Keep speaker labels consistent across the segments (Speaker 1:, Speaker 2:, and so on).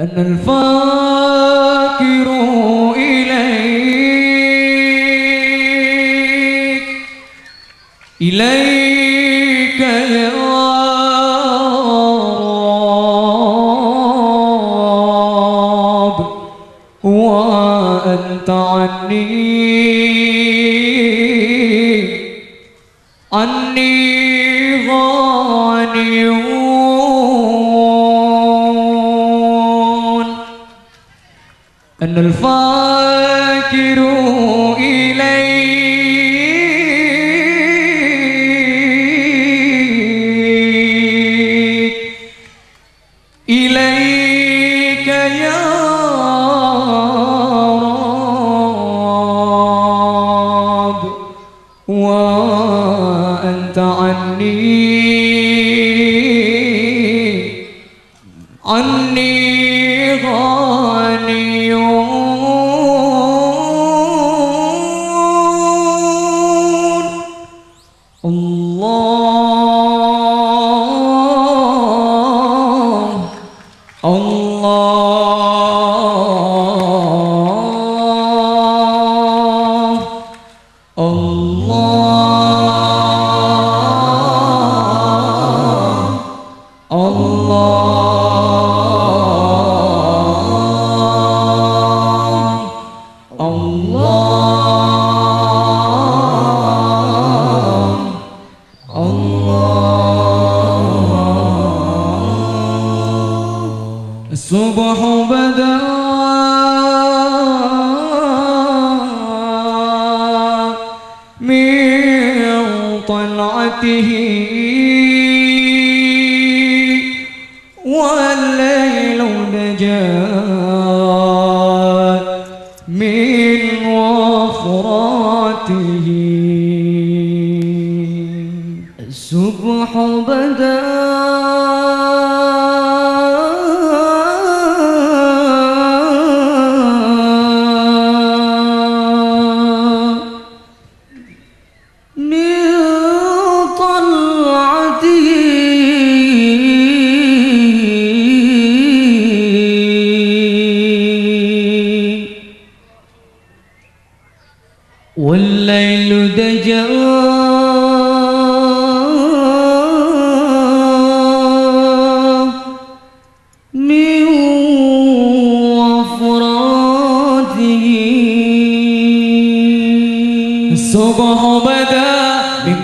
Speaker 1: أنا الفاكر إليك إليك يا رب وأنت عني. عني غانيون أنا الفاكر إليك. إليك يا رب. وأنت عني. عني. Allah نجا دجا من وفراته. الصبح بدأ من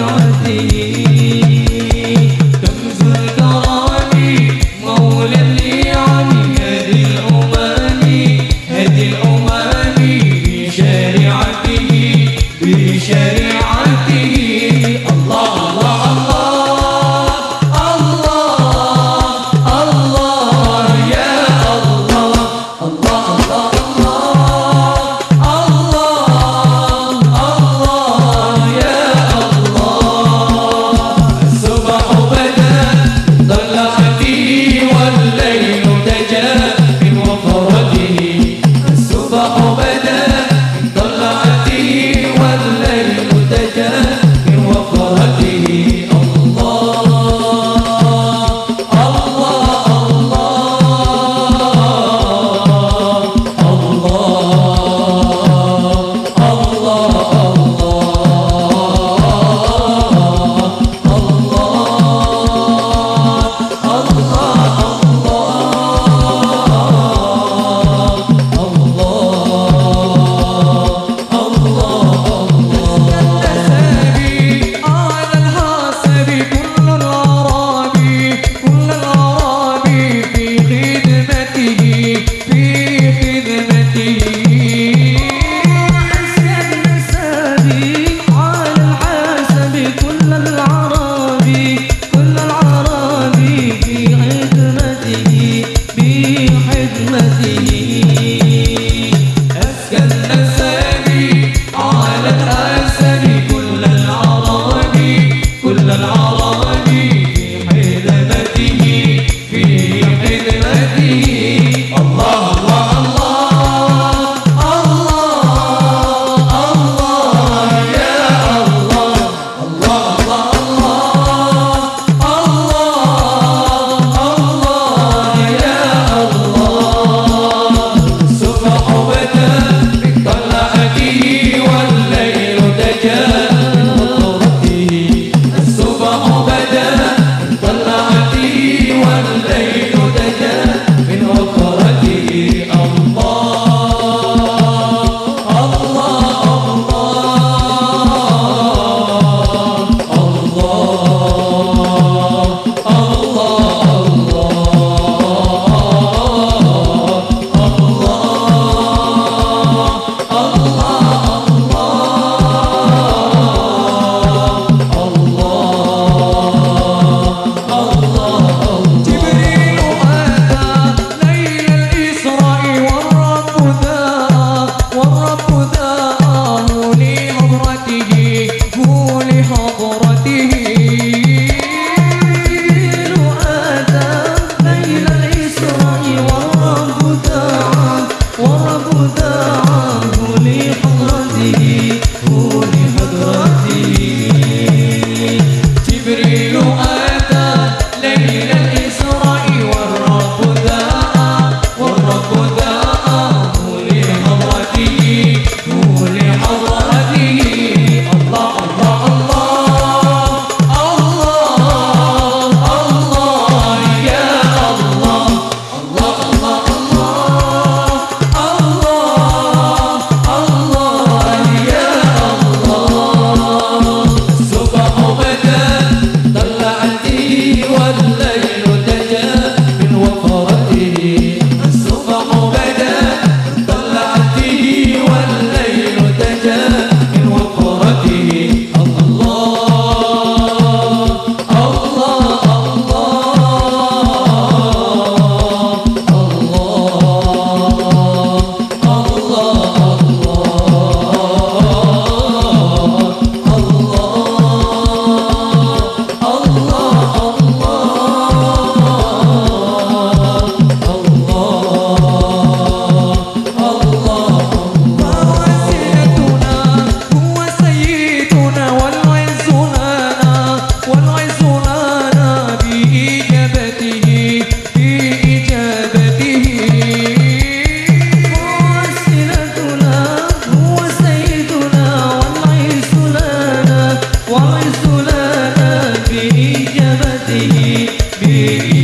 Speaker 1: your dream. Yeah.